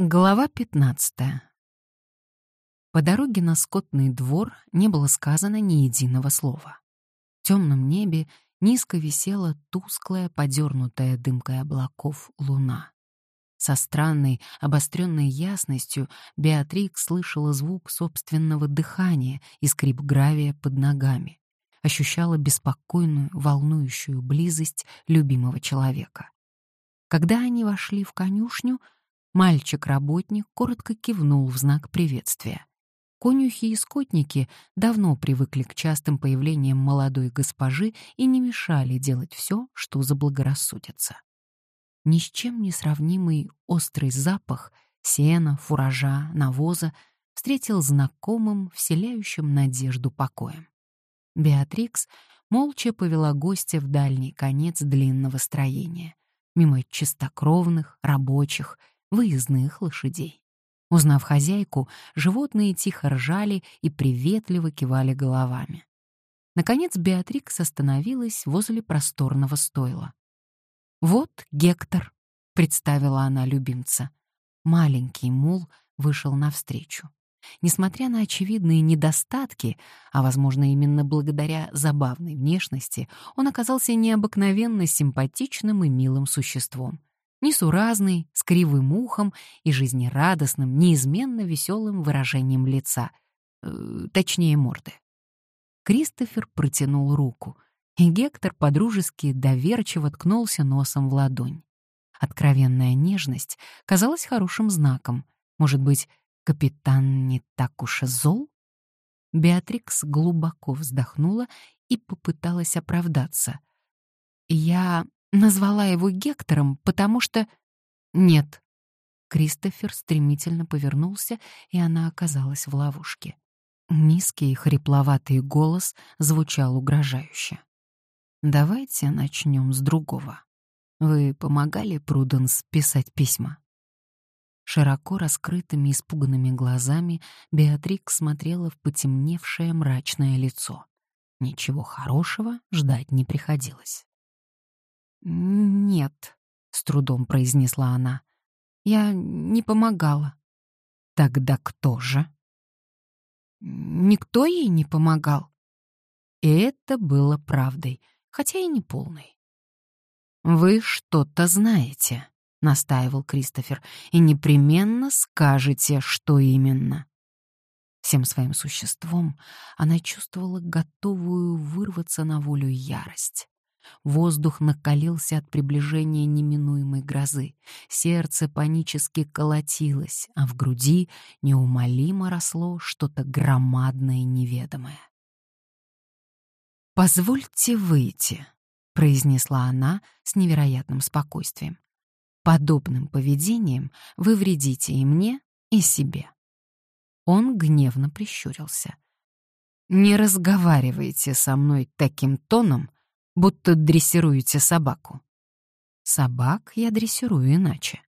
Глава 15. По дороге на скотный двор не было сказано ни единого слова. В темном небе низко висела тусклая, подернутая дымкой облаков луна. Со странной, обостренной ясностью Беатрикс слышала звук собственного дыхания и скрип гравия под ногами. Ощущала беспокойную, волнующую близость любимого человека. Когда они вошли в конюшню — Мальчик-работник коротко кивнул в знак приветствия. Конюхи и скотники давно привыкли к частым появлениям молодой госпожи и не мешали делать все, что заблагорассудится. Ни с чем не сравнимый острый запах сена, фуража, навоза встретил знакомым, вселяющим надежду покоем. Беатрикс молча повела гостя в дальний конец длинного строения, мимо чистокровных, рабочих, выездных лошадей. Узнав хозяйку, животные тихо ржали и приветливо кивали головами. Наконец Беатрикс остановилась возле просторного стойла. «Вот Гектор», — представила она любимца. Маленький мул вышел навстречу. Несмотря на очевидные недостатки, а, возможно, именно благодаря забавной внешности, он оказался необыкновенно симпатичным и милым существом несуразный, с кривым ухом и жизнерадостным, неизменно веселым выражением лица, э, точнее морды. Кристофер протянул руку, и Гектор подружески доверчиво ткнулся носом в ладонь. Откровенная нежность казалась хорошим знаком. Может быть, капитан не так уж и зол? Беатрикс глубоко вздохнула и попыталась оправдаться. «Я Назвала его Гектором, потому что... Нет. Кристофер стремительно повернулся, и она оказалась в ловушке. Низкий, хрипловатый голос звучал угрожающе. «Давайте начнем с другого. Вы помогали Пруденс писать письма?» Широко раскрытыми испуганными глазами Беатрикс смотрела в потемневшее мрачное лицо. Ничего хорошего ждать не приходилось. «Нет», — с трудом произнесла она. «Я не помогала». «Тогда кто же?» «Никто ей не помогал». И это было правдой, хотя и не полной. «Вы что-то знаете», — настаивал Кристофер, «и непременно скажете, что именно». Всем своим существом она чувствовала готовую вырваться на волю ярость. Воздух накалился от приближения неминуемой грозы. Сердце панически колотилось, а в груди неумолимо росло что-то громадное неведомое. «Позвольте выйти», — произнесла она с невероятным спокойствием. «Подобным поведением вы вредите и мне, и себе». Он гневно прищурился. «Не разговаривайте со мной таким тоном, будто дрессируете собаку. Собак я дрессирую иначе.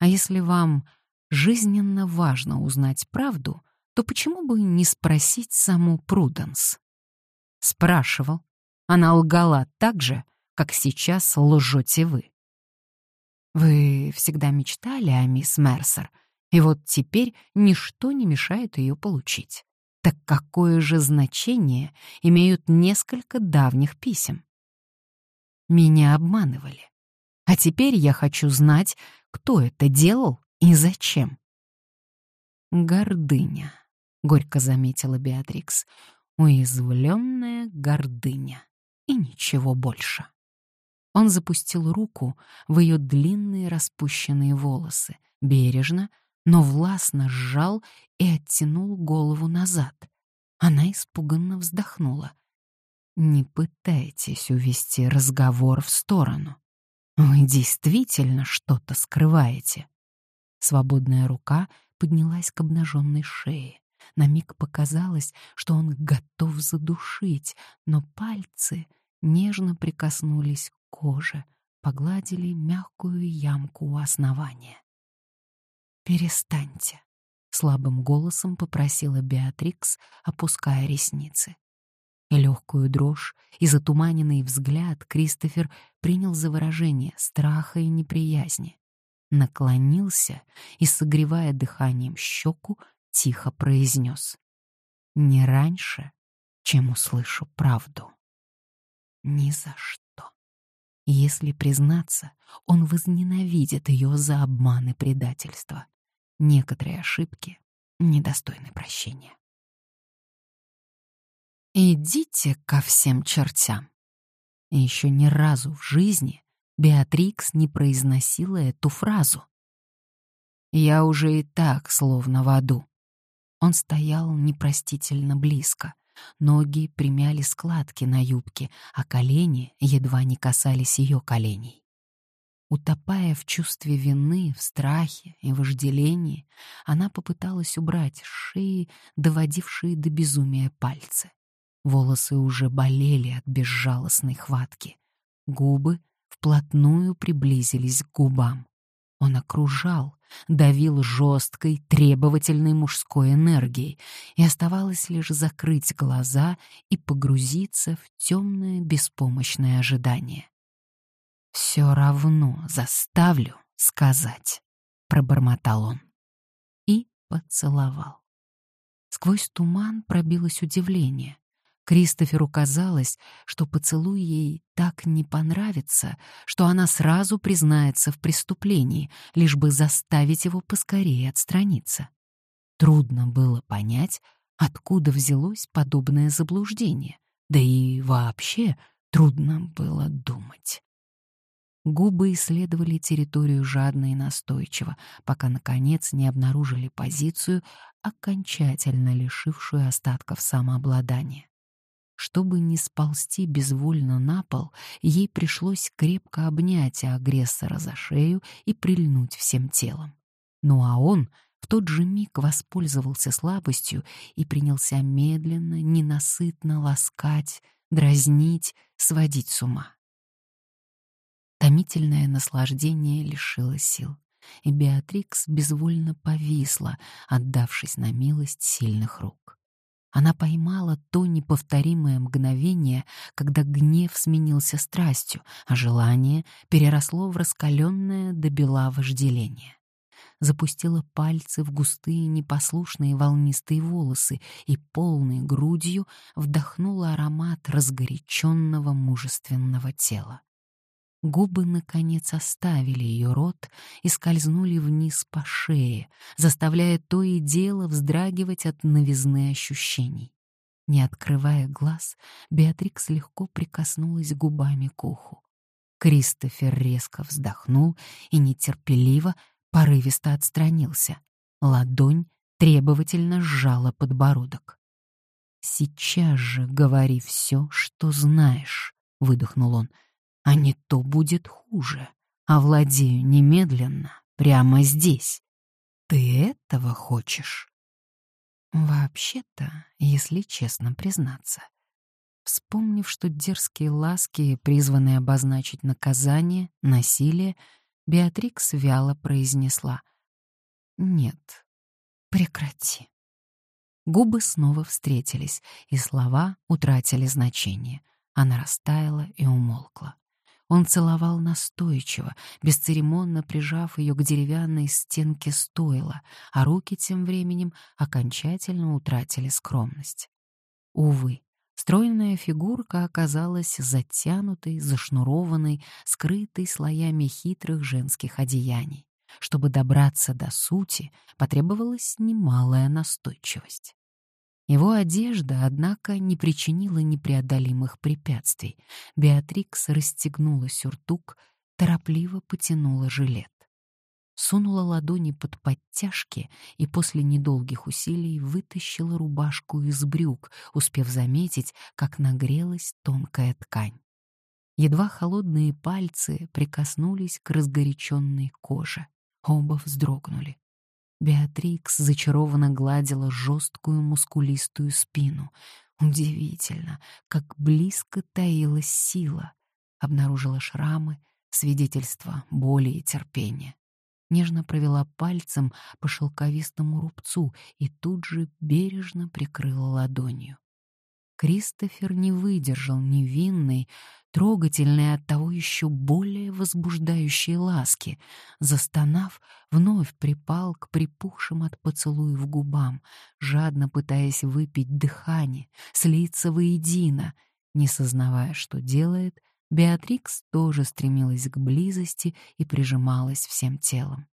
А если вам жизненно важно узнать правду, то почему бы не спросить саму Пруденс? Спрашивал. Она лгала так же, как сейчас лжете вы. Вы всегда мечтали о мисс Мерсер, и вот теперь ничто не мешает ее получить. Так какое же значение имеют несколько давних писем? Меня обманывали. А теперь я хочу знать, кто это делал и зачем. Гордыня, горько заметила Беатрикс. Уязвленная гордыня. И ничего больше. Он запустил руку в ее длинные распущенные волосы, бережно, но властно сжал и оттянул голову назад. Она испуганно вздохнула. Не пытайтесь увести разговор в сторону. Вы действительно что-то скрываете. Свободная рука поднялась к обнаженной шее. На миг показалось, что он готов задушить, но пальцы нежно прикоснулись к коже, погладили мягкую ямку у основания. «Перестаньте», — слабым голосом попросила Беатрикс, опуская ресницы. Легкую дрожь и затуманенный взгляд Кристофер принял за выражение страха и неприязни. наклонился и, согревая дыханием щеку, тихо произнес. «Не раньше, чем услышу правду». Ни за что. Если признаться, он возненавидит ее за обман и предательство. Некоторые ошибки недостойны прощения. «Идите ко всем чертям!» И еще ни разу в жизни Беатрикс не произносила эту фразу. «Я уже и так словно в аду». Он стоял непростительно близко, Ноги примяли складки на юбке, а колени едва не касались ее коленей. Утопая в чувстве вины, в страхе и вожделении, она попыталась убрать шеи доводившие до безумия пальцы. Волосы уже болели от безжалостной хватки. Губы вплотную приблизились к губам. Он окружал, давил жесткой, требовательной мужской энергией, и оставалось лишь закрыть глаза и погрузиться в темное беспомощное ожидание. «Все равно заставлю сказать», — пробормотал он. И поцеловал. Сквозь туман пробилось удивление. Кристоферу казалось, что поцелуй ей так не понравится, что она сразу признается в преступлении, лишь бы заставить его поскорее отстраниться. Трудно было понять, откуда взялось подобное заблуждение, да и вообще трудно было думать. Губы исследовали территорию жадно и настойчиво, пока, наконец, не обнаружили позицию, окончательно лишившую остатков самообладания. Чтобы не сползти безвольно на пол, ей пришлось крепко обнять агрессора за шею и прильнуть всем телом. Ну а он в тот же миг воспользовался слабостью и принялся медленно, ненасытно ласкать, дразнить, сводить с ума. Томительное наслаждение лишило сил, и Беатрикс безвольно повисла, отдавшись на милость сильных рук. Она поймала то неповторимое мгновение, когда гнев сменился страстью, а желание переросло в раскаленное до бела вожделение. Запустила пальцы в густые непослушные волнистые волосы и полной грудью вдохнула аромат разгоряченного мужественного тела. Губы, наконец, оставили ее рот и скользнули вниз по шее, заставляя то и дело вздрагивать от новизны ощущений. Не открывая глаз, Беатрикс легко прикоснулась губами к уху. Кристофер резко вздохнул и нетерпеливо, порывисто отстранился. Ладонь требовательно сжала подбородок. «Сейчас же говори все, что знаешь», — выдохнул он, — а не то будет хуже. Овладею немедленно, прямо здесь. Ты этого хочешь? Вообще-то, если честно признаться, вспомнив, что дерзкие ласки призваны обозначить наказание, насилие, Беатрикс вяло произнесла «Нет, прекрати». Губы снова встретились, и слова утратили значение. Она растаяла и умолкла. Он целовал настойчиво, бесцеремонно прижав ее к деревянной стенке стойла, а руки тем временем окончательно утратили скромность. Увы, стройная фигурка оказалась затянутой, зашнурованной, скрытой слоями хитрых женских одеяний. Чтобы добраться до сути, потребовалась немалая настойчивость. Его одежда, однако, не причинила непреодолимых препятствий. Беатрикс расстегнула сюртук, торопливо потянула жилет. Сунула ладони под подтяжки и после недолгих усилий вытащила рубашку из брюк, успев заметить, как нагрелась тонкая ткань. Едва холодные пальцы прикоснулись к разгоряченной коже. Оба вздрогнули. Беатрикс зачарованно гладила жесткую мускулистую спину. Удивительно, как близко таилась сила. Обнаружила шрамы, свидетельства боли и терпения. Нежно провела пальцем по шелковистому рубцу и тут же бережно прикрыла ладонью. Кристофер не выдержал невинной, трогательной от того еще более возбуждающей ласки, застонав, вновь припал к припухшим от поцелуев губам, жадно пытаясь выпить дыхание, слиться воедино, не сознавая, что делает, Беатрикс тоже стремилась к близости и прижималась всем телом.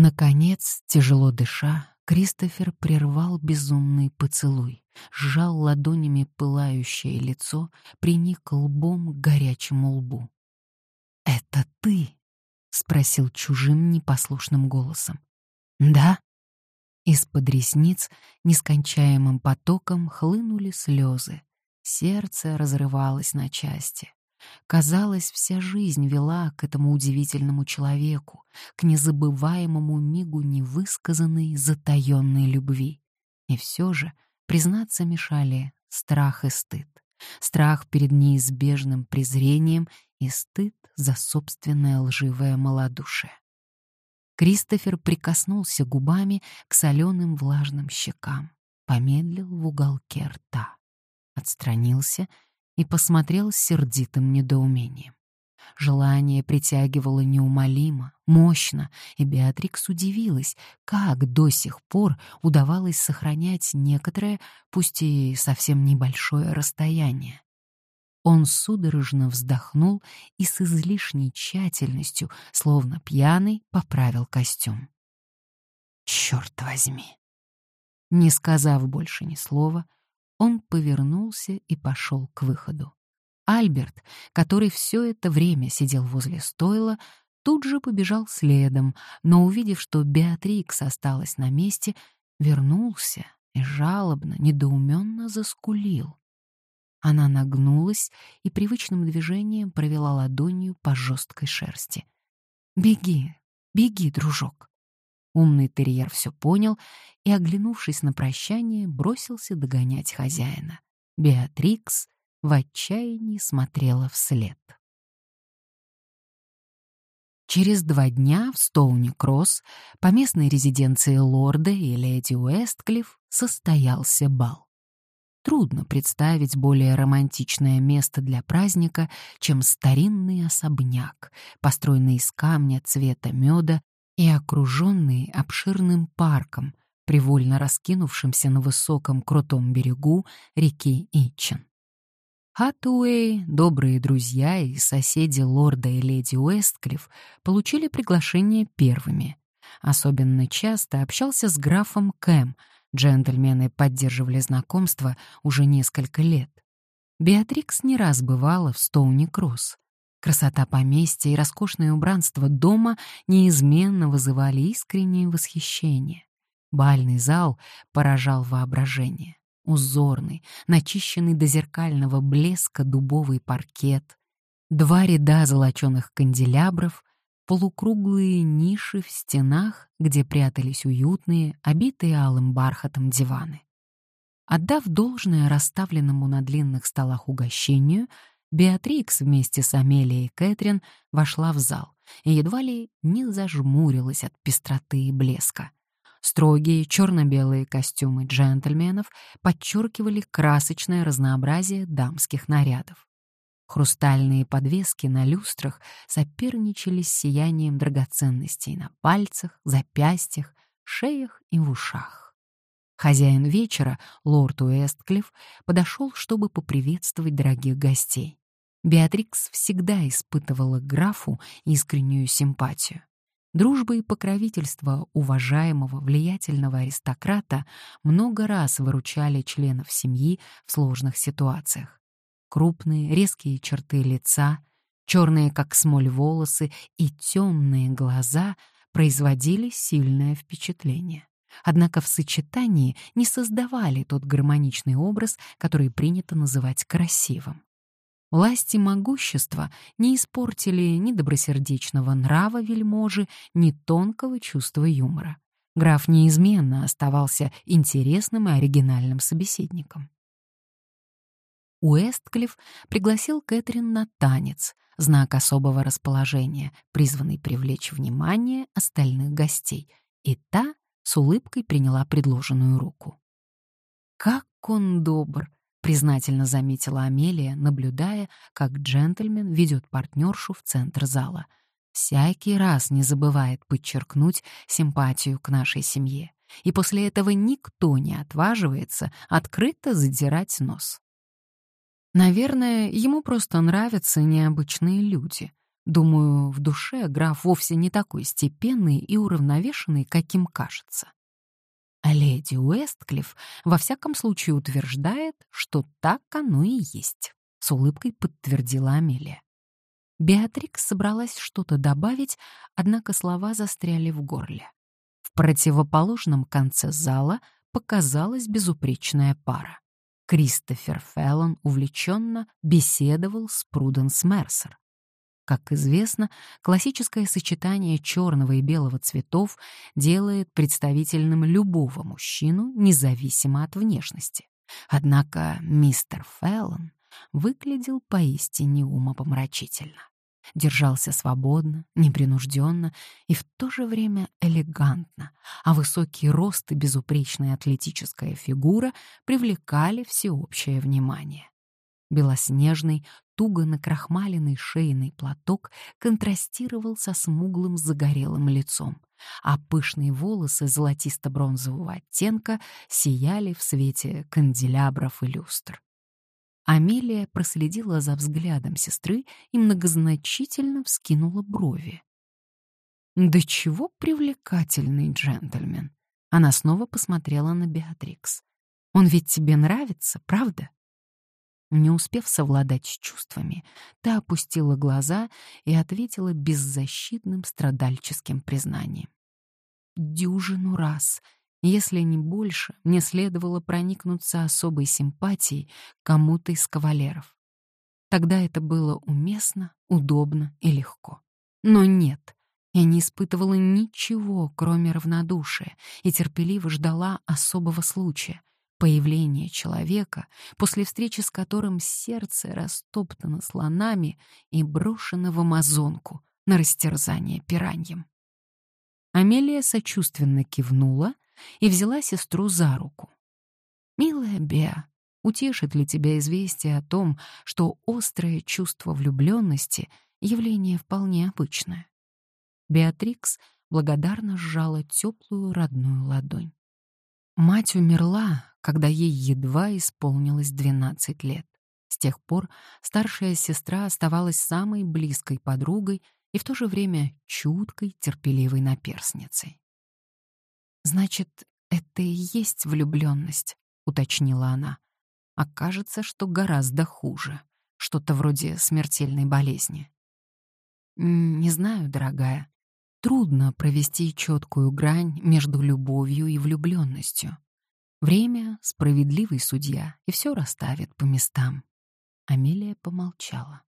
Наконец, тяжело дыша, Кристофер прервал безумный поцелуй, сжал ладонями пылающее лицо, приник лбом к горячему лбу. «Это ты?» — спросил чужим непослушным голосом. «Да?» Из-под ресниц нескончаемым потоком хлынули слезы. Сердце разрывалось на части. Казалось, вся жизнь вела к этому удивительному человеку, к незабываемому мигу невысказанной, затаённой любви. И все же, признаться, мешали страх и стыд. Страх перед неизбежным презрением и стыд за собственное лживое малодушие. Кристофер прикоснулся губами к соленым влажным щекам, помедлил в уголке рта, отстранился — и посмотрел с сердитым недоумением. Желание притягивало неумолимо, мощно, и Беатрикс удивилась, как до сих пор удавалось сохранять некоторое, пусть и совсем небольшое расстояние. Он судорожно вздохнул и с излишней тщательностью, словно пьяный, поправил костюм. «Черт возьми!» Не сказав больше ни слова, он повернулся и пошел к выходу. Альберт, который все это время сидел возле стойла, тут же побежал следом, но, увидев, что Беатрикс осталась на месте, вернулся и жалобно, недоуменно заскулил. Она нагнулась и привычным движением провела ладонью по жесткой шерсти. «Беги, беги, дружок!» Умный терьер все понял и, оглянувшись на прощание, бросился догонять хозяина. Беатрикс в отчаянии смотрела вслед. Через два дня в Стоуни-Кросс, по местной резиденции лорда и леди Уэстклифф, состоялся бал. Трудно представить более романтичное место для праздника, чем старинный особняк, построенный из камня цвета меда и окруженный обширным парком, привольно раскинувшимся на высоком крутом берегу реки Итчен. Хатуэй, добрые друзья и соседи лорда и леди Уэстклифф получили приглашение первыми. Особенно часто общался с графом Кэм, джентльмены поддерживали знакомство уже несколько лет. Беатрикс не раз бывала в Стоуни-Кросс. Красота поместья и роскошное убранство дома неизменно вызывали искреннее восхищение. Бальный зал поражал воображение. Узорный, начищенный до зеркального блеска дубовый паркет, два ряда золоченых канделябров, полукруглые ниши в стенах, где прятались уютные, обитые алым бархатом диваны. Отдав должное расставленному на длинных столах угощению, Беатрикс вместе с Амелией и Кэтрин вошла в зал и едва ли не зажмурилась от пестроты и блеска. Строгие черно-белые костюмы джентльменов подчеркивали красочное разнообразие дамских нарядов. Хрустальные подвески на люстрах соперничали с сиянием драгоценностей на пальцах, запястьях, шеях и в ушах. Хозяин вечера, лорд Уэстклифф, подошел, чтобы поприветствовать дорогих гостей. Беатрикс всегда испытывала к графу искреннюю симпатию. Дружба и покровительство уважаемого влиятельного аристократа много раз выручали членов семьи в сложных ситуациях. Крупные, резкие черты лица, черные, как смоль, волосы и темные глаза производили сильное впечатление однако в сочетании не создавали тот гармоничный образ, который принято называть красивым. Власть и могущество не испортили ни добросердечного нрава вельможи, ни тонкого чувства юмора. Граф неизменно оставался интересным и оригинальным собеседником. Уэстклифф пригласил Кэтрин на танец, знак особого расположения, призванный привлечь внимание остальных гостей, и та с улыбкой приняла предложенную руку. «Как он добр!» — признательно заметила Амелия, наблюдая, как джентльмен ведет партнершу в центр зала. Всякий раз не забывает подчеркнуть симпатию к нашей семье. И после этого никто не отваживается открыто задирать нос. Наверное, ему просто нравятся необычные люди. Думаю, в душе граф вовсе не такой степенный и уравновешенный, каким кажется. А леди Уэстклифф во всяком случае утверждает, что так оно и есть, с улыбкой подтвердила Амелия. Беатрикс собралась что-то добавить, однако слова застряли в горле. В противоположном конце зала показалась безупречная пара. Кристофер Феллон увлеченно беседовал с Пруденс Мерсер. Как известно, классическое сочетание черного и белого цветов делает представительным любого мужчину, независимо от внешности. Однако мистер Феллон выглядел поистине умопомрачительно. Держался свободно, непринужденно и в то же время элегантно, а высокий рост и безупречная атлетическая фигура привлекали всеобщее внимание. Белоснежный, туго накрахмаленный шейный платок контрастировал со смуглым загорелым лицом, а пышные волосы золотисто-бронзового оттенка сияли в свете канделябров и люстр. Амелия проследила за взглядом сестры и многозначительно вскинула брови. «Да чего привлекательный джентльмен!» Она снова посмотрела на Беатрикс. «Он ведь тебе нравится, правда?» Не успев совладать с чувствами, та опустила глаза и ответила беззащитным страдальческим признанием. «Дюжину раз, если не больше, мне следовало проникнуться особой симпатией кому-то из кавалеров. Тогда это было уместно, удобно и легко. Но нет, я не испытывала ничего, кроме равнодушия, и терпеливо ждала особого случая, Появление человека, после встречи с которым сердце растоптано слонами и брошено в амазонку на растерзание пираньем. Амелия сочувственно кивнула и взяла сестру за руку. «Милая Беа, утешит ли тебя известие о том, что острое чувство влюбленности — явление вполне обычное?» Беатрикс благодарно сжала теплую родную ладонь. Мать умерла, когда ей едва исполнилось 12 лет. С тех пор старшая сестра оставалась самой близкой подругой и в то же время чуткой, терпеливой наперсницей. «Значит, это и есть влюбленность», — уточнила она. «А кажется, что гораздо хуже, что-то вроде смертельной болезни». «Не знаю, дорогая. Трудно провести четкую грань между любовью и влюбленностью. Время — справедливый судья и все расставит по местам. Амелия помолчала.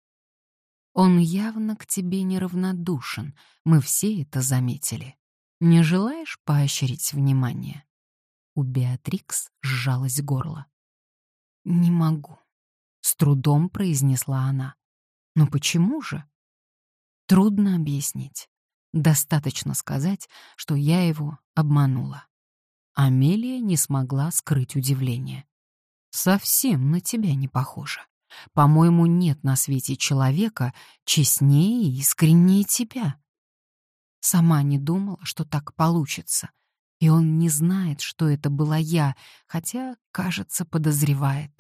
Он явно к тебе неравнодушен, мы все это заметили. Не желаешь поощрить внимание? У Беатрикс сжалось горло. «Не могу», — с трудом произнесла она. «Но почему же?» Трудно объяснить. Достаточно сказать, что я его обманула. Амелия не смогла скрыть удивление. «Совсем на тебя не похоже. По-моему, нет на свете человека честнее и искреннее тебя». Сама не думала, что так получится. И он не знает, что это была я, хотя, кажется, подозревает.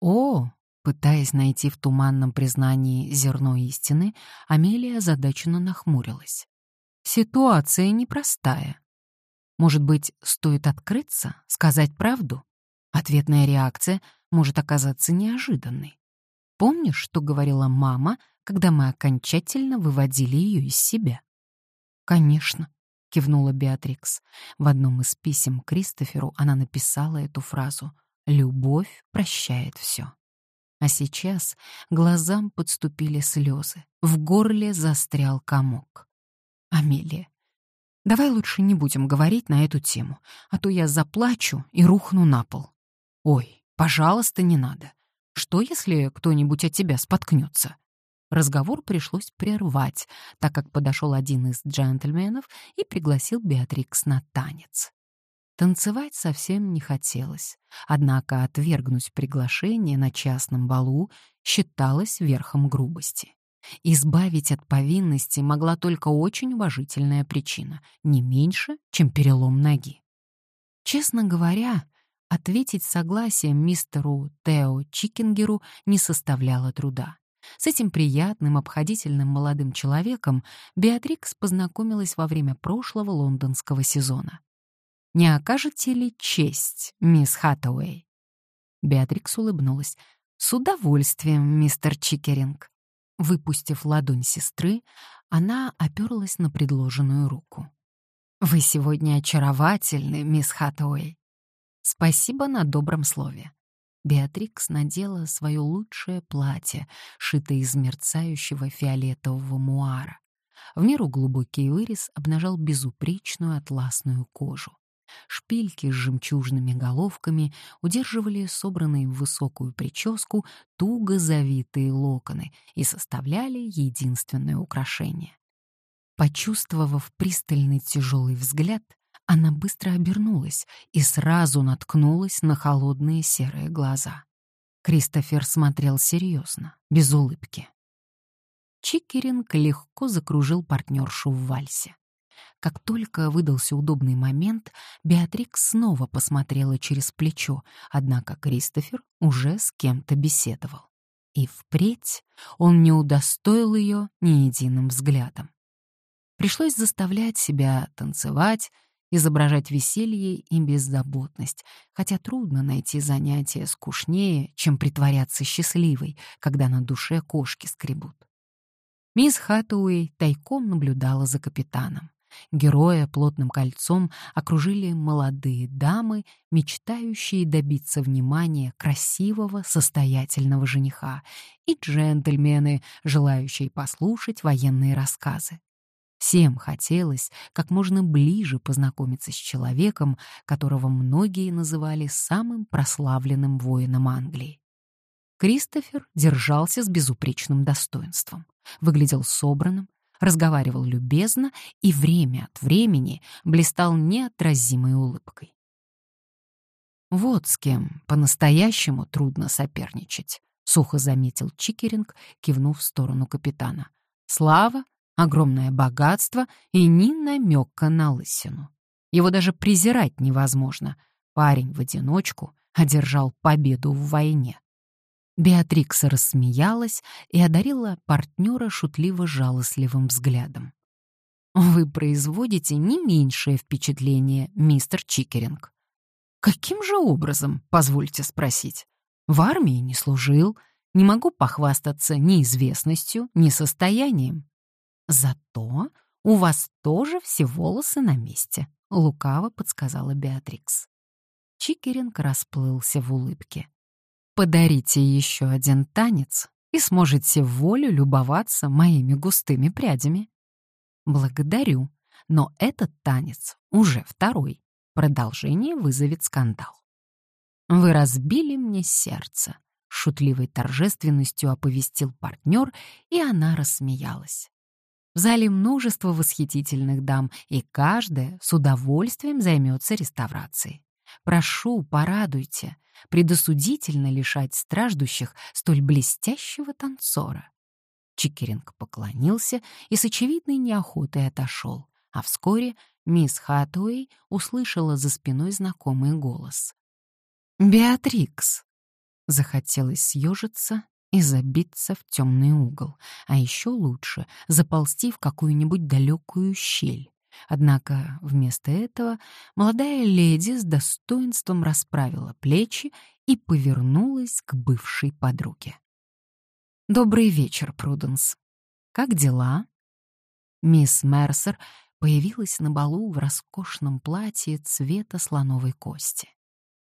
«О, Пытаясь найти в туманном признании зерно истины, Амелия озадаченно нахмурилась. Ситуация непростая. Может быть, стоит открыться, сказать правду? Ответная реакция может оказаться неожиданной. Помнишь, что говорила мама, когда мы окончательно выводили ее из себя? Конечно, кивнула Беатрикс. В одном из писем Кристоферу она написала эту фразу: "Любовь прощает все". А сейчас глазам подступили слезы, в горле застрял комок. «Амелия, давай лучше не будем говорить на эту тему, а то я заплачу и рухну на пол. Ой, пожалуйста, не надо. Что, если кто-нибудь от тебя споткнется?» Разговор пришлось прервать, так как подошел один из джентльменов и пригласил Беатрикс на танец. Танцевать совсем не хотелось, однако отвергнуть приглашение на частном балу считалось верхом грубости. Избавить от повинности могла только очень уважительная причина, не меньше, чем перелом ноги. Честно говоря, ответить согласием мистеру Тео Чикингеру не составляло труда. С этим приятным, обходительным молодым человеком Беатрикс познакомилась во время прошлого лондонского сезона. «Не окажете ли честь, мисс Хаттауэй?» Беатрикс улыбнулась. «С удовольствием, мистер Чикеринг». Выпустив ладонь сестры, она оперлась на предложенную руку. «Вы сегодня очаровательны, мисс Хаттауэй. Спасибо на добром слове». Беатрикс надела свое лучшее платье, шитое из мерцающего фиолетового муара. В меру глубокий вырез обнажал безупречную атласную кожу. Шпильки с жемчужными головками удерживали собранные в высокую прическу туго завитые локоны и составляли единственное украшение. Почувствовав пристальный тяжелый взгляд, она быстро обернулась и сразу наткнулась на холодные серые глаза. Кристофер смотрел серьезно, без улыбки. Чикеринг легко закружил партнершу в вальсе. Как только выдался удобный момент, Беатрикс снова посмотрела через плечо, однако Кристофер уже с кем-то беседовал. И впредь он не удостоил ее ни единым взглядом. Пришлось заставлять себя танцевать, изображать веселье и беззаботность, хотя трудно найти занятие скучнее, чем притворяться счастливой, когда на душе кошки скребут. Мисс Хаттуэй тайком наблюдала за капитаном. Героя плотным кольцом окружили молодые дамы, мечтающие добиться внимания красивого, состоятельного жениха, и джентльмены, желающие послушать военные рассказы. Всем хотелось как можно ближе познакомиться с человеком, которого многие называли самым прославленным воином Англии. Кристофер держался с безупречным достоинством, выглядел собранным, разговаривал любезно и время от времени блистал неотразимой улыбкой. «Вот с кем по-настоящему трудно соперничать», — сухо заметил Чикеринг, кивнув в сторону капитана. «Слава, огромное богатство и ни намека на лысину. Его даже презирать невозможно. Парень в одиночку одержал победу в войне. Беатрикс рассмеялась и одарила партнера шутливо-жалостливым взглядом. «Вы производите не меньшее впечатление, мистер Чикеринг». «Каким же образом, позвольте спросить? В армии не служил, не могу похвастаться ни известностью, ни состоянием. Зато у вас тоже все волосы на месте», — лукаво подсказала Беатрикс. Чикеринг расплылся в улыбке. Подарите еще один танец и сможете в волю любоваться моими густыми прядями. Благодарю, но этот танец уже второй. Продолжение вызовет скандал. Вы разбили мне сердце, шутливой торжественностью оповестил партнер, и она рассмеялась. В зале множество восхитительных дам, и каждая с удовольствием займется реставрацией. Прошу, порадуйте, предосудительно лишать страждущих столь блестящего танцора. Чикеринг поклонился и с очевидной неохотой отошел, а вскоре мисс Хатуэй услышала за спиной знакомый голос. «Беатрикс!» Захотелось съежиться и забиться в темный угол, а еще лучше заползти в какую-нибудь далекую щель. Однако вместо этого молодая леди с достоинством расправила плечи и повернулась к бывшей подруге. «Добрый вечер, Пруденс. Как дела?» Мисс Мерсер появилась на балу в роскошном платье цвета слоновой кости.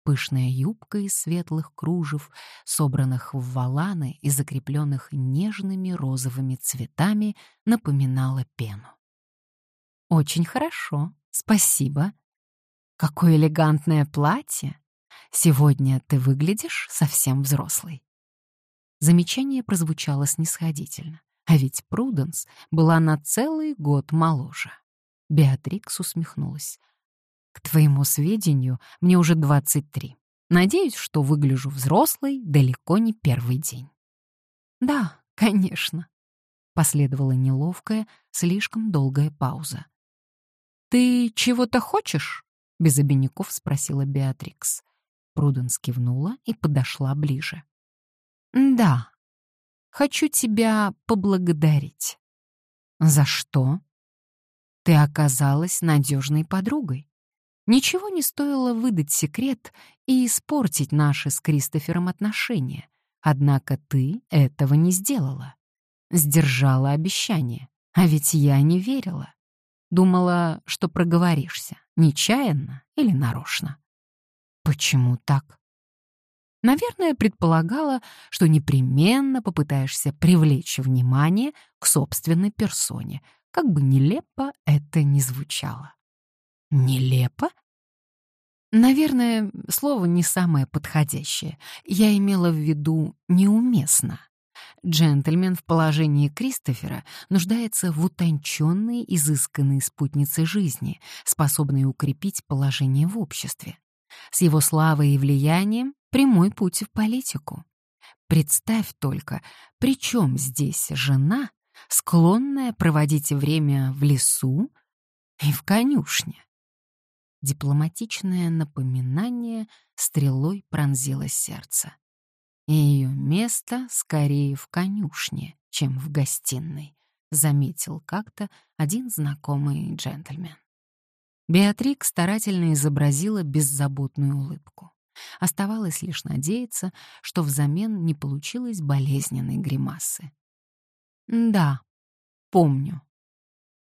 Пышная юбка из светлых кружев, собранных в валаны и закрепленных нежными розовыми цветами, напоминала пену. Очень хорошо, спасибо. Какое элегантное платье. Сегодня ты выглядишь совсем взрослой. Замечание прозвучало снисходительно, а ведь Пруденс была на целый год моложе. Беатрикс усмехнулась. К твоему сведению, мне уже 23. Надеюсь, что выгляжу взрослой далеко не первый день. Да, конечно. Последовала неловкая, слишком долгая пауза. «Ты чего-то хочешь?» — без обиняков спросила Беатрикс. Пруденс кивнула и подошла ближе. «Да, хочу тебя поблагодарить». «За что?» «Ты оказалась надежной подругой. Ничего не стоило выдать секрет и испортить наши с Кристофером отношения, однако ты этого не сделала сдержала обещание. А ведь я не верила. Думала, что проговоришься, нечаянно или нарочно. Почему так? Наверное, предполагала, что непременно попытаешься привлечь внимание к собственной персоне, как бы нелепо это ни звучало. Нелепо? Наверное, слово не самое подходящее. Я имела в виду неуместно. Джентльмен в положении Кристофера нуждается в утонченной, изысканной спутнице жизни, способной укрепить положение в обществе. С его славой и влиянием прямой путь в политику. Представь только, при чем здесь жена, склонная проводить время в лесу и в конюшне? Дипломатичное напоминание стрелой пронзило сердце и ее место скорее в конюшне, чем в гостиной, заметил как-то один знакомый джентльмен. Беатрик старательно изобразила беззаботную улыбку. Оставалось лишь надеяться, что взамен не получилось болезненной гримасы. «Да, помню.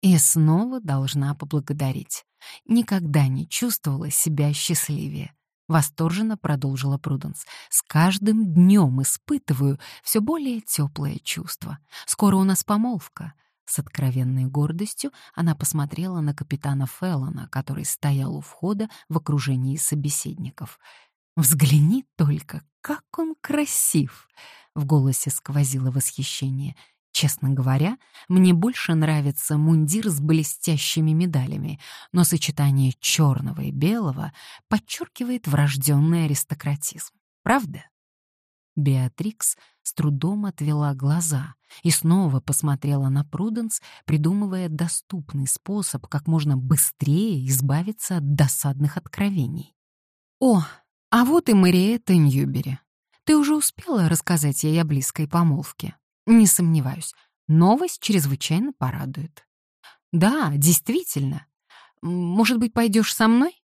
И снова должна поблагодарить. Никогда не чувствовала себя счастливее. Восторженно продолжила Пруденс. «С каждым днем испытываю все более теплое чувство. Скоро у нас помолвка». С откровенной гордостью она посмотрела на капитана Феллона, который стоял у входа в окружении собеседников. «Взгляни только, как он красив!» В голосе сквозило восхищение. Честно говоря, мне больше нравится мундир с блестящими медалями, но сочетание черного и белого подчеркивает врожденный аристократизм. Правда? Беатрикс с трудом отвела глаза и снова посмотрела на Пруденс, придумывая доступный способ как можно быстрее избавиться от досадных откровений. «О, а вот и Мариетта Ньюбери. Ты уже успела рассказать ей о близкой помолвке?» Не сомневаюсь, новость чрезвычайно порадует. Да, действительно. Может быть, пойдешь со мной?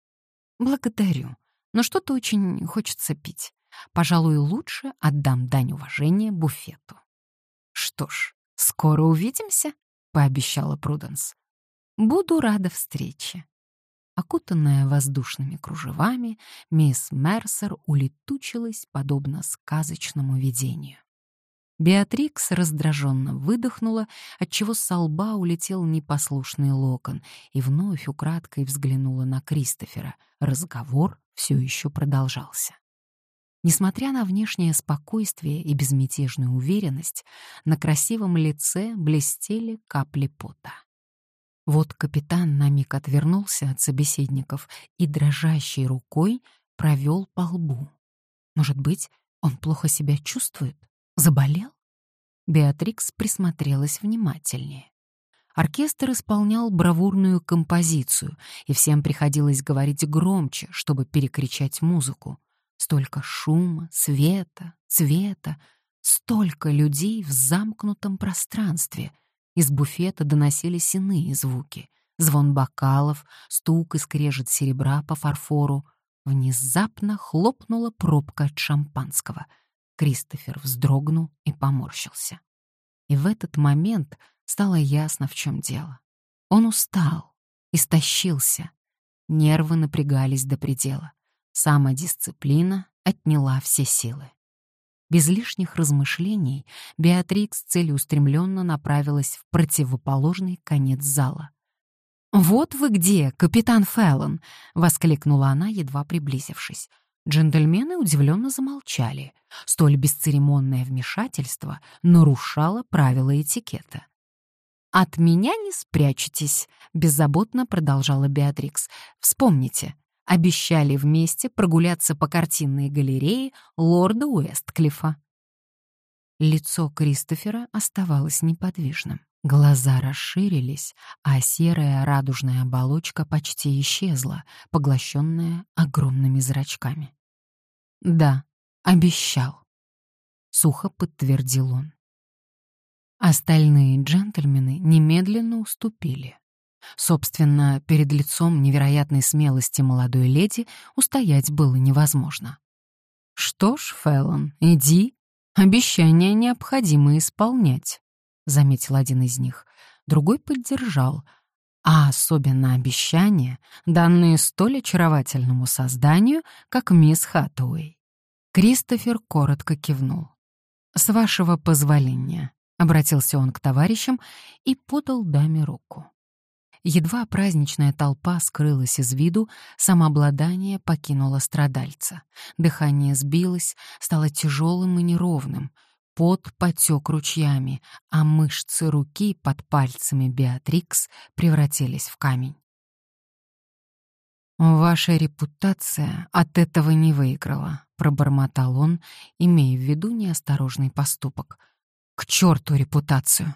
Благодарю, но что-то очень хочется пить. Пожалуй, лучше отдам дань уважения буфету. Что ж, скоро увидимся, пообещала Пруденс. Буду рада встрече. Окутанная воздушными кружевами, мисс Мерсер улетучилась подобно сказочному видению. Беатрикс раздраженно выдохнула, отчего с лба улетел непослушный локон, и вновь украдкой взглянула на Кристофера. Разговор все еще продолжался. Несмотря на внешнее спокойствие и безмятежную уверенность, на красивом лице блестели капли пота. Вот капитан на миг отвернулся от собеседников и дрожащей рукой провел по лбу. Может быть, он плохо себя чувствует? Заболел? Беатрикс присмотрелась внимательнее. Оркестр исполнял бравурную композицию, и всем приходилось говорить громче, чтобы перекричать музыку. Столько шума, света, цвета, столько людей в замкнутом пространстве. Из буфета доносились иные звуки. Звон бокалов, стук и скрежет серебра по фарфору. Внезапно хлопнула пробка от шампанского — Кристофер вздрогнул и поморщился. И в этот момент стало ясно, в чем дело. Он устал, истощился. Нервы напрягались до предела. Самодисциплина отняла все силы. Без лишних размышлений Беатрикс целеустремленно направилась в противоположный конец зала. «Вот вы где, капитан Феллон!» — воскликнула она, едва приблизившись. Джентльмены удивленно замолчали. Столь бесцеремонное вмешательство нарушало правила этикета. «От меня не спрячетесь», — беззаботно продолжала Беатрикс. «Вспомните, обещали вместе прогуляться по картинной галерее лорда Уэстклифа». Лицо Кристофера оставалось неподвижным. Глаза расширились, а серая радужная оболочка почти исчезла, поглощенная огромными зрачками. «Да, обещал», — сухо подтвердил он. Остальные джентльмены немедленно уступили. Собственно, перед лицом невероятной смелости молодой леди устоять было невозможно. «Что ж, Фэллон, иди. Обещания необходимо исполнять», — заметил один из них. Другой поддержал. А особенно обещания, данные столь очаровательному созданию, как мисс Хаттуэй. Кристофер коротко кивнул. «С вашего позволения», — обратился он к товарищам и подал даме руку. Едва праздничная толпа скрылась из виду, самообладание покинуло страдальца. Дыхание сбилось, стало тяжелым и неровным. Пот потек ручьями, а мышцы руки под пальцами Беатрикс превратились в камень. «Ваша репутация от этого не выиграла», — пробормотал он, имея в виду неосторожный поступок. «К черту репутацию!»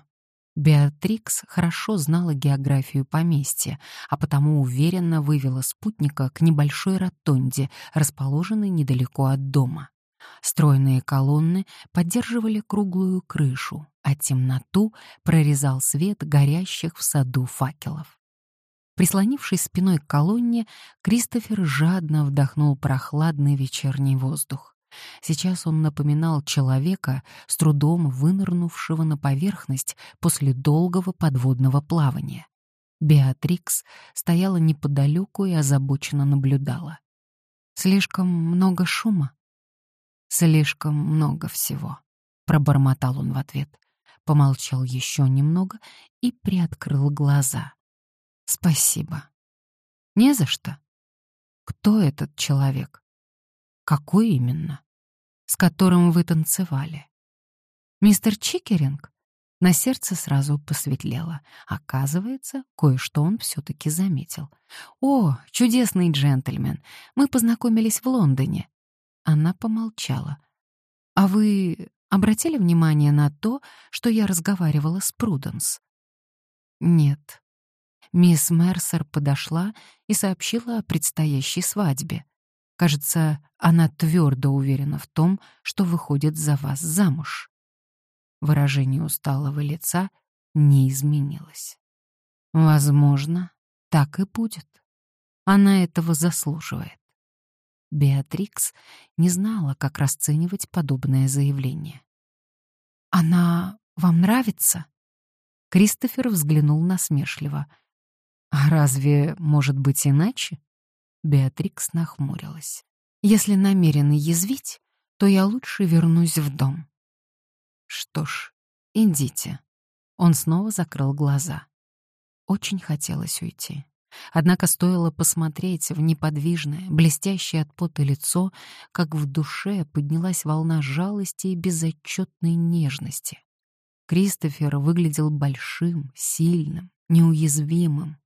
Беатрикс хорошо знала географию поместья, а потому уверенно вывела спутника к небольшой ротонде, расположенной недалеко от дома. Стройные колонны поддерживали круглую крышу, а темноту прорезал свет горящих в саду факелов. Прислонившись спиной к колонне, Кристофер жадно вдохнул прохладный вечерний воздух. Сейчас он напоминал человека, с трудом вынырнувшего на поверхность после долгого подводного плавания. Беатрикс стояла неподалеку и озабоченно наблюдала. «Слишком много шума?» «Слишком много всего», — пробормотал он в ответ. Помолчал еще немного и приоткрыл глаза. Спасибо. Не за что. Кто этот человек? Какой именно? С которым вы танцевали? Мистер Чикеринг? На сердце сразу посветлело. Оказывается, кое-что он все-таки заметил. «О, чудесный джентльмен! Мы познакомились в Лондоне». Она помолчала. «А вы обратили внимание на то, что я разговаривала с Пруденс?» «Нет», Мисс Мерсер подошла и сообщила о предстоящей свадьбе. Кажется, она твердо уверена в том, что выходит за вас замуж. Выражение усталого лица не изменилось. Возможно, так и будет. Она этого заслуживает. Беатрикс не знала, как расценивать подобное заявление. «Она вам нравится?» Кристофер взглянул насмешливо — «А разве может быть иначе?» Беатрикс нахмурилась. «Если намерены язвить, то я лучше вернусь в дом». «Что ж, идите». Он снова закрыл глаза. Очень хотелось уйти. Однако стоило посмотреть в неподвижное, блестящее от пота лицо, как в душе поднялась волна жалости и безотчетной нежности. Кристофер выглядел большим, сильным, неуязвимым.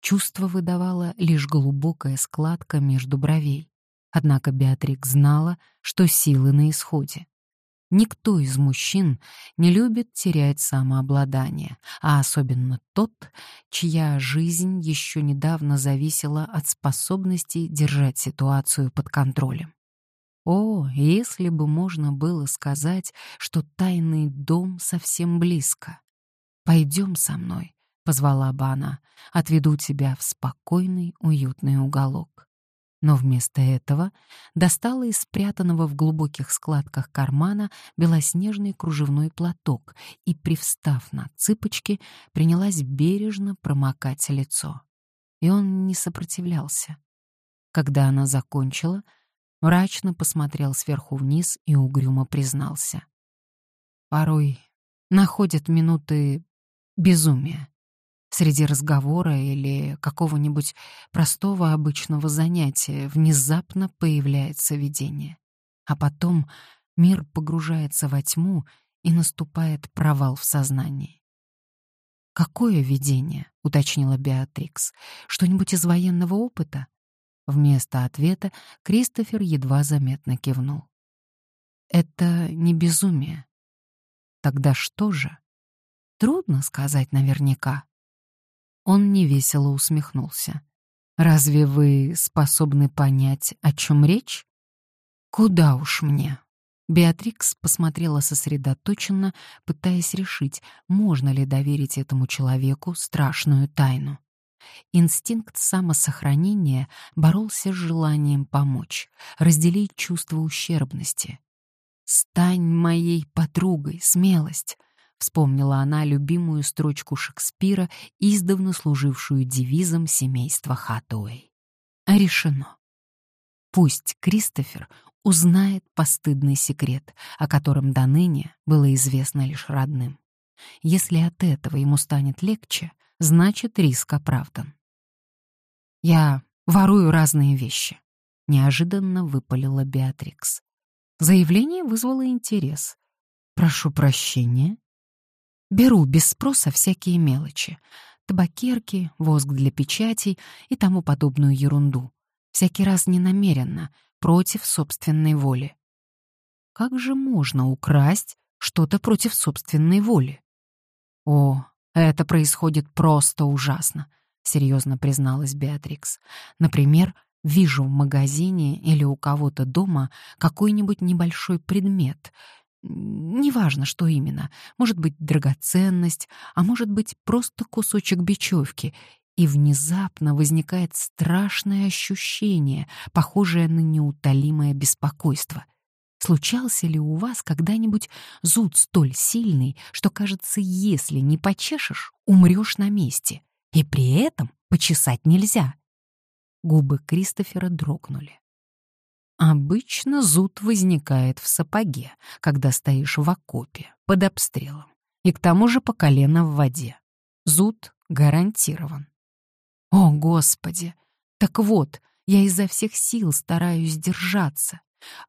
Чувство выдавала лишь глубокая складка между бровей. Однако Беатрик знала, что силы на исходе. Никто из мужчин не любит терять самообладание, а особенно тот, чья жизнь еще недавно зависела от способности держать ситуацию под контролем. О, если бы можно было сказать, что тайный дом совсем близко. Пойдем со мной, — позвала бы она, — «отведу тебя в спокойный, уютный уголок». Но вместо этого достала из спрятанного в глубоких складках кармана белоснежный кружевной платок и, привстав на цыпочки, принялась бережно промокать лицо. И он не сопротивлялся. Когда она закончила, мрачно посмотрел сверху вниз и угрюмо признался. Порой находят минуты безумия среди разговора или какого-нибудь простого обычного занятия внезапно появляется видение. А потом мир погружается во тьму и наступает провал в сознании. «Какое видение?» — уточнила Беатрикс. «Что-нибудь из военного опыта?» Вместо ответа Кристофер едва заметно кивнул. «Это не безумие». «Тогда что же?» «Трудно сказать наверняка». Он невесело усмехнулся. «Разве вы способны понять, о чем речь?» «Куда уж мне?» Беатрикс посмотрела сосредоточенно, пытаясь решить, можно ли доверить этому человеку страшную тайну. Инстинкт самосохранения боролся с желанием помочь, разделить чувство ущербности. «Стань моей подругой, смелость!» — вспомнила она любимую строчку Шекспира, издавна служившую девизом семейства Хатуэй. Решено. Пусть Кристофер узнает постыдный секрет, о котором до ныне было известно лишь родным. Если от этого ему станет легче, значит, риск оправдан. «Я ворую разные вещи», — неожиданно выпалила Беатрикс. Заявление вызвало интерес. «Прошу прощения». Беру без спроса всякие мелочи. Табакерки, воск для печатей и тому подобную ерунду. Всякий раз ненамеренно, против собственной воли. Как же можно украсть что-то против собственной воли? О, это происходит просто ужасно, серьезно призналась Беатрикс. Например, вижу в магазине или у кого-то дома какой-нибудь небольшой предмет, Неважно, что именно. Может быть, драгоценность, а может быть, просто кусочек бечевки, и внезапно возникает страшное ощущение, похожее на неутолимое беспокойство. Случался ли у вас когда-нибудь зуд столь сильный, что, кажется, если не почешешь, умрешь на месте, и при этом почесать нельзя? Губы Кристофера дрогнули. Обычно зуд возникает в сапоге, когда стоишь в окопе, под обстрелом, и к тому же по колено в воде. Зуд гарантирован. О, Господи! Так вот, я изо всех сил стараюсь держаться.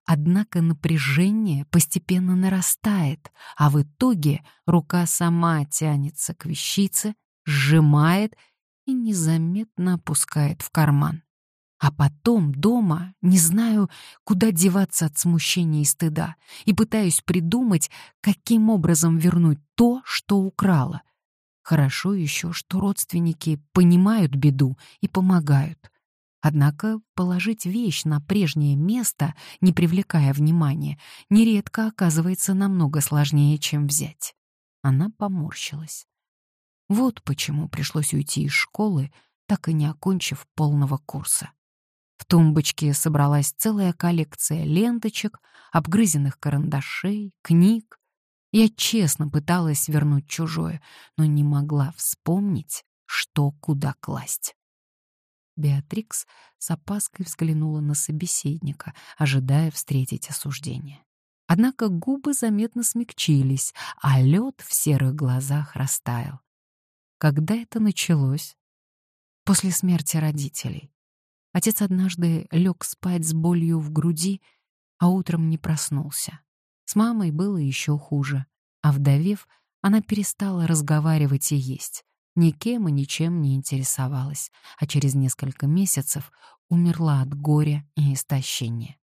Однако напряжение постепенно нарастает, а в итоге рука сама тянется к вещице, сжимает и незаметно опускает в карман. А потом дома не знаю, куда деваться от смущения и стыда, и пытаюсь придумать, каким образом вернуть то, что украла — Хорошо еще, что родственники понимают беду и помогают. Однако положить вещь на прежнее место, не привлекая внимания, нередко оказывается намного сложнее, чем взять. Она поморщилась. Вот почему пришлось уйти из школы, так и не окончив полного курса. В тумбочке собралась целая коллекция ленточек, обгрызенных карандашей, книг, я честно пыталась вернуть чужое, но не могла вспомнить, что куда класть. Беатрикс с опаской взглянула на собеседника, ожидая встретить осуждение. Однако губы заметно смягчились, а лед в серых глазах растаял. Когда это началось? После смерти родителей. Отец однажды лег спать с болью в груди, а утром не проснулся. С мамой было еще хуже. А вдовев, она перестала разговаривать и есть, никем и ничем не интересовалась, а через несколько месяцев умерла от горя и истощения.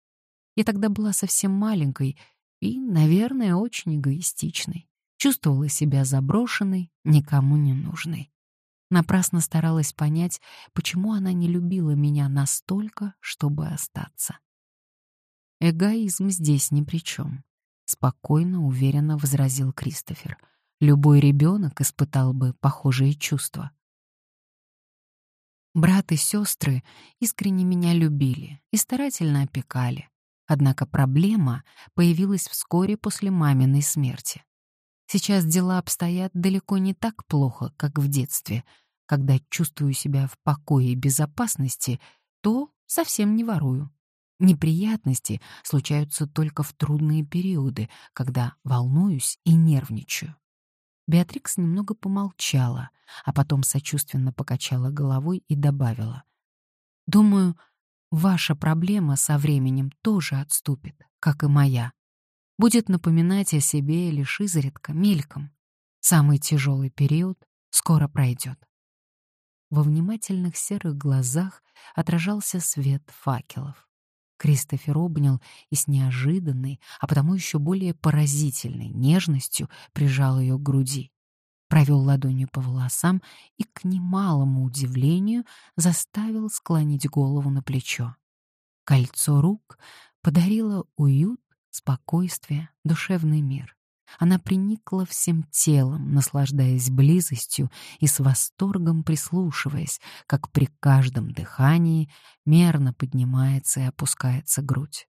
Я тогда была совсем маленькой и, наверное, очень эгоистичной. Чувствовала себя заброшенной, никому не нужной. Напрасно старалась понять, почему она не любила меня настолько, чтобы остаться. Эгоизм здесь ни при чем спокойно, уверенно возразил Кристофер. Любой ребенок испытал бы похожие чувства. Брат и сестры искренне меня любили и старательно опекали. Однако проблема появилась вскоре после маминой смерти. Сейчас дела обстоят далеко не так плохо, как в детстве. Когда чувствую себя в покое и безопасности, то совсем не ворую. Неприятности случаются только в трудные периоды, когда волнуюсь и нервничаю. Беатрикс немного помолчала, а потом сочувственно покачала головой и добавила. «Думаю, ваша проблема со временем тоже отступит, как и моя. Будет напоминать о себе лишь изредка, мельком. Самый тяжелый период Скоро пройдет. Во внимательных серых глазах отражался свет факелов. Кристофер обнял и с неожиданной, а потому еще более поразительной нежностью прижал ее к груди. Провел ладонью по волосам и, к немалому удивлению, заставил склонить голову на плечо. Кольцо рук подарило уют, спокойствие, душевный мир. Она приникла всем телом, наслаждаясь близостью и с восторгом прислушиваясь, как при каждом дыхании мерно поднимается и опускается грудь.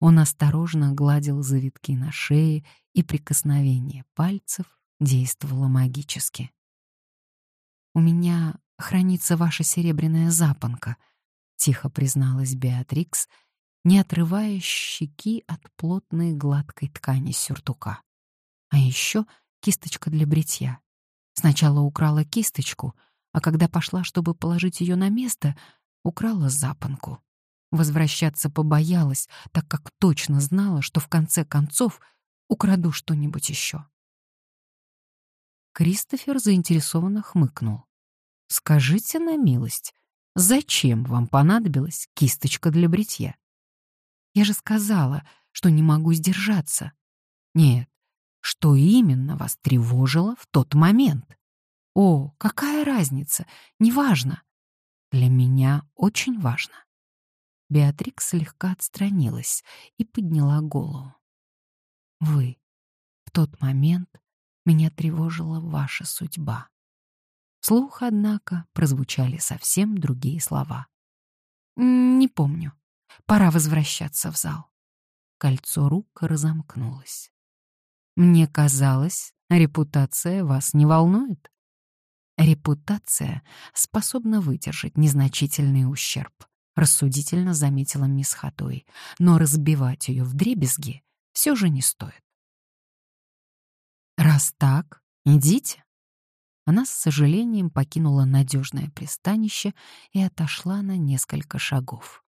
Он осторожно гладил завитки на шее, и прикосновение пальцев действовало магически. «У меня хранится ваша серебряная запонка», — тихо призналась Беатрикс, не отрывая щеки от плотной гладкой ткани сюртука. А еще кисточка для бритья. Сначала украла кисточку, а когда пошла, чтобы положить ее на место, украла запонку. Возвращаться побоялась, так как точно знала, что в конце концов украду что-нибудь еще. Кристофер заинтересованно хмыкнул. «Скажите на милость, зачем вам понадобилась кисточка для бритья?» «Я же сказала, что не могу сдержаться». «Нет, что именно вас тревожило в тот момент? О, какая разница? Неважно. Для меня очень важно. Беатрикс слегка отстранилась и подняла голову. Вы. В тот момент меня тревожила ваша судьба. Слух, однако, прозвучали совсем другие слова. «Не помню. Пора возвращаться в зал». Кольцо рук разомкнулось. Мне казалось, репутация вас не волнует. Репутация способна выдержать незначительный ущерб, рассудительно заметила мисс Хатой, но разбивать ее в дребезги все же не стоит. Раз так, идите. Она с сожалением покинула надежное пристанище и отошла на несколько шагов.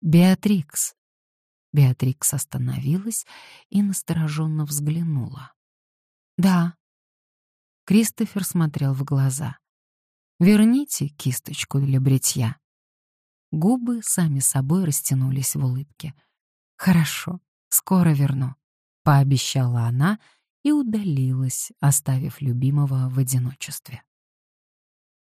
«Беатрикс», Беатрикс остановилась и настороженно взглянула. «Да». Кристофер смотрел в глаза. «Верните кисточку для бритья». Губы сами собой растянулись в улыбке. «Хорошо, скоро верну», — пообещала она и удалилась, оставив любимого в одиночестве.